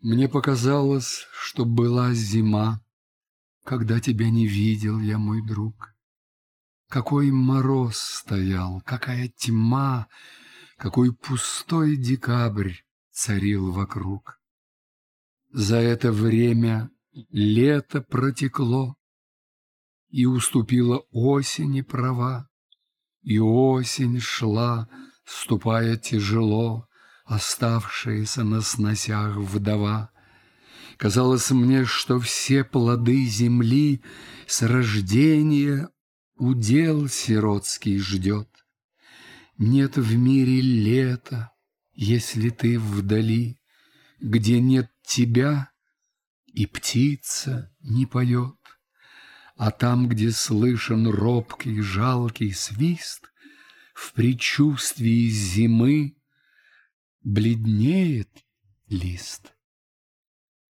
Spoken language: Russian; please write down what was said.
Мне показалось, что была зима, Когда тебя не видел я, мой друг. Какой мороз стоял, какая тьма, Какой пустой декабрь царил вокруг. За это время лето протекло, И уступила осени права, И осень шла, ступая тяжело, оставшаяся на сносях вдова. Казалось мне, что все плоды земли с рождения удел сиротский ждет. Нет в мире лета, если ты вдали, где нет тебя, и птица не поет. А там, где слышен робкий жалкий свист, в предчувствии зимы бледнеет лист.